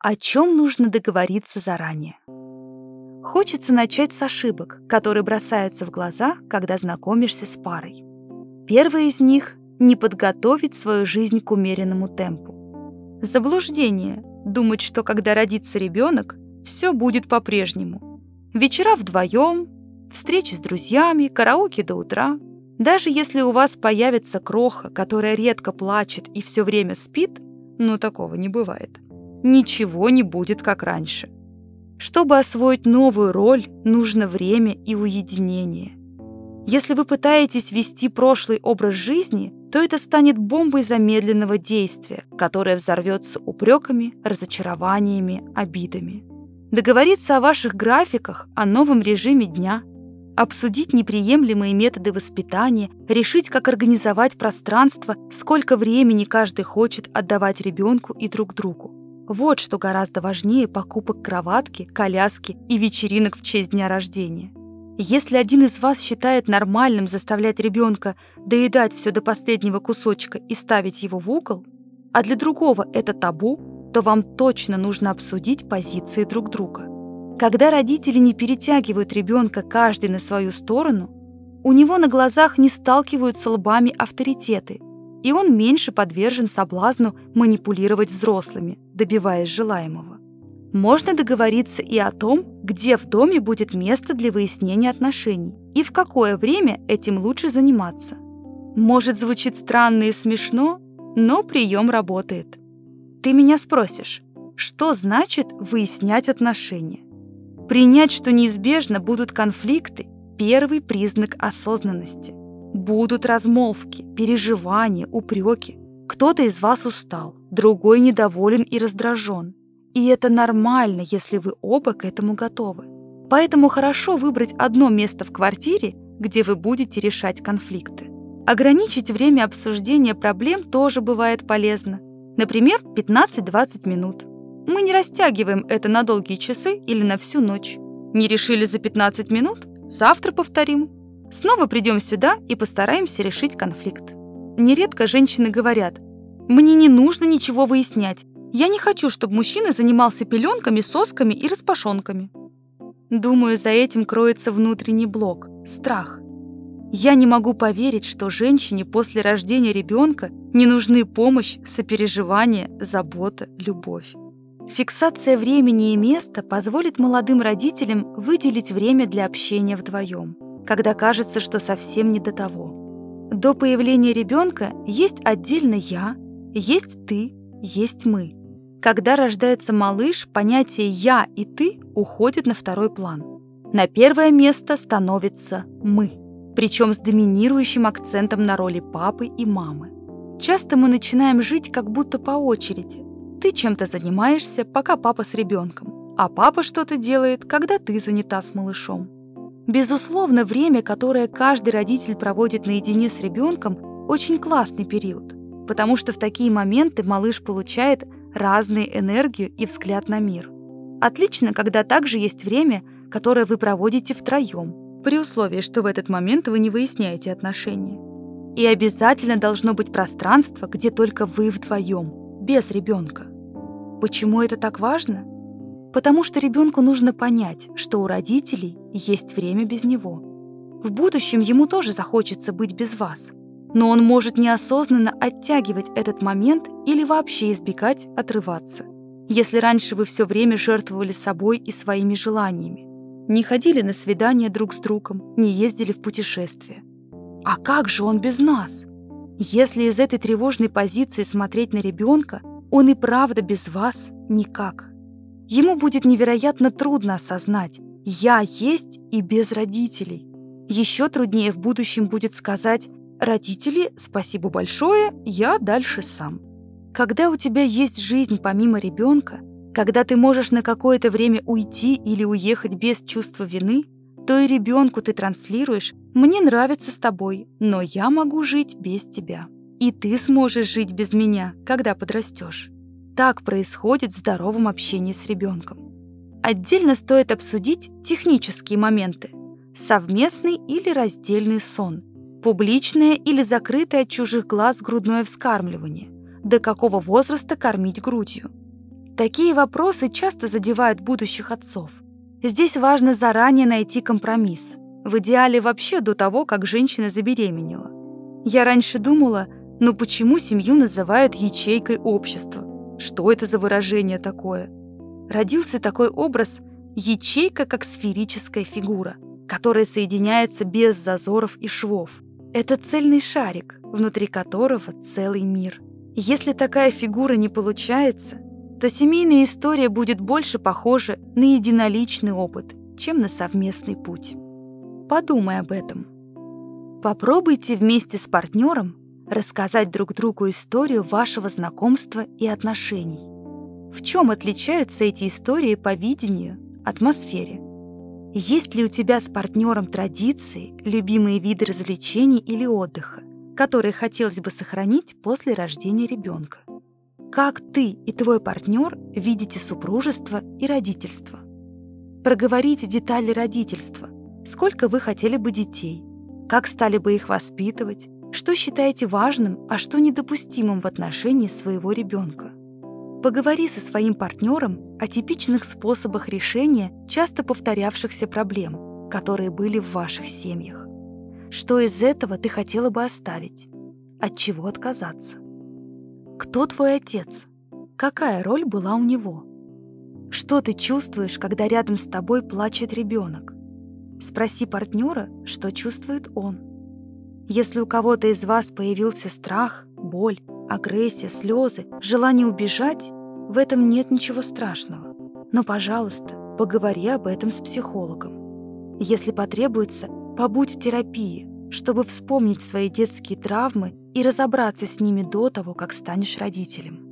О чем нужно договориться заранее? Хочется начать с ошибок, которые бросаются в глаза, когда знакомишься с парой. Первая из них — не подготовить свою жизнь к умеренному темпу. Заблуждение — думать, что когда родится ребенок, все будет по-прежнему. Вечера вдвоем, встречи с друзьями, караоке до утра. Даже если у вас появится кроха, которая редко плачет и все время спит, ну такого не бывает, ничего не будет как раньше. Чтобы освоить новую роль, нужно время и уединение. Если вы пытаетесь вести прошлый образ жизни, то это станет бомбой замедленного действия, которая взорвется упреками, разочарованиями, обидами. Договориться о ваших графиках, о новом режиме дня, обсудить неприемлемые методы воспитания, решить, как организовать пространство, сколько времени каждый хочет отдавать ребенку и друг другу. Вот что гораздо важнее покупок кроватки, коляски и вечеринок в честь дня рождения. Если один из вас считает нормальным заставлять ребенка доедать все до последнего кусочка и ставить его в угол, а для другого это табу, то вам точно нужно обсудить позиции друг друга. Когда родители не перетягивают ребенка каждый на свою сторону, у него на глазах не сталкиваются лбами авторитеты, и он меньше подвержен соблазну манипулировать взрослыми, добиваясь желаемого. Можно договориться и о том, где в доме будет место для выяснения отношений и в какое время этим лучше заниматься. Может, звучит странно и смешно, но прием работает. Ты меня спросишь, что значит выяснять отношения? Принять, что неизбежно будут конфликты – первый признак осознанности. Будут размолвки, переживания, упреки. Кто-то из вас устал, другой недоволен и раздражен. И это нормально, если вы оба к этому готовы. Поэтому хорошо выбрать одно место в квартире, где вы будете решать конфликты. Ограничить время обсуждения проблем тоже бывает полезно. Например, 15-20 минут. Мы не растягиваем это на долгие часы или на всю ночь. Не решили за 15 минут? Завтра повторим. Снова придем сюда и постараемся решить конфликт. Нередко женщины говорят, «Мне не нужно ничего выяснять. Я не хочу, чтобы мужчина занимался пеленками, сосками и распашонками». Думаю, за этим кроется внутренний блок – страх. Я не могу поверить, что женщине после рождения ребенка не нужны помощь, сопереживание, забота, любовь. Фиксация времени и места позволит молодым родителям выделить время для общения вдвоем – когда кажется, что совсем не до того. До появления ребенка есть отдельно я, есть ты, есть мы. Когда рождается малыш, понятие «я» и «ты» уходит на второй план. На первое место становится «мы», причем с доминирующим акцентом на роли папы и мамы. Часто мы начинаем жить как будто по очереди. Ты чем-то занимаешься, пока папа с ребенком, а папа что-то делает, когда ты занята с малышом. Безусловно, время, которое каждый родитель проводит наедине с ребенком, очень классный период, потому что в такие моменты малыш получает разные энергию и взгляд на мир. Отлично, когда также есть время, которое вы проводите втроем, при условии, что в этот момент вы не выясняете отношения. И обязательно должно быть пространство, где только вы вдвоем, без ребенка. Почему это так важно? Потому что ребенку нужно понять, что у родителей есть время без него. В будущем ему тоже захочется быть без вас, но он может неосознанно оттягивать этот момент или вообще избегать отрываться. Если раньше вы все время жертвовали собой и своими желаниями, не ходили на свидания друг с другом, не ездили в путешествия. А как же он без нас? Если из этой тревожной позиции смотреть на ребенка, он и правда без вас никак. Ему будет невероятно трудно осознать «я есть и без родителей». Еще труднее в будущем будет сказать «родители, спасибо большое, я дальше сам». Когда у тебя есть жизнь помимо ребенка, когда ты можешь на какое-то время уйти или уехать без чувства вины, то и ребенку ты транслируешь «мне нравится с тобой, но я могу жить без тебя». И ты сможешь жить без меня, когда подрастешь так происходит в здоровом общении с ребенком. Отдельно стоит обсудить технические моменты. Совместный или раздельный сон, публичное или закрытое от чужих глаз грудное вскармливание, до какого возраста кормить грудью. Такие вопросы часто задевают будущих отцов. Здесь важно заранее найти компромисс. В идеале вообще до того, как женщина забеременела. Я раньше думала, ну почему семью называют ячейкой общества? Что это за выражение такое? Родился такой образ ячейка как сферическая фигура, которая соединяется без зазоров и швов. Это цельный шарик, внутри которого целый мир. Если такая фигура не получается, то семейная история будет больше похожа на единоличный опыт, чем на совместный путь. Подумай об этом. Попробуйте вместе с партнером рассказать друг другу историю вашего знакомства и отношений. В чем отличаются эти истории по видению, атмосфере? Есть ли у тебя с партнером традиции, любимые виды развлечений или отдыха, которые хотелось бы сохранить после рождения ребенка? Как ты и твой партнер видите супружество и родительство? Проговорите детали родительства. Сколько вы хотели бы детей? Как стали бы их воспитывать? Что считаете важным, а что недопустимым в отношении своего ребенка? Поговори со своим партнером о типичных способах решения часто повторявшихся проблем, которые были в ваших семьях. Что из этого ты хотела бы оставить? От чего отказаться? Кто твой отец? Какая роль была у него? Что ты чувствуешь, когда рядом с тобой плачет ребенок? Спроси партнера, что чувствует он. Если у кого-то из вас появился страх, боль, агрессия, слезы, желание убежать, в этом нет ничего страшного. Но, пожалуйста, поговори об этом с психологом. Если потребуется, побудь в терапии, чтобы вспомнить свои детские травмы и разобраться с ними до того, как станешь родителем.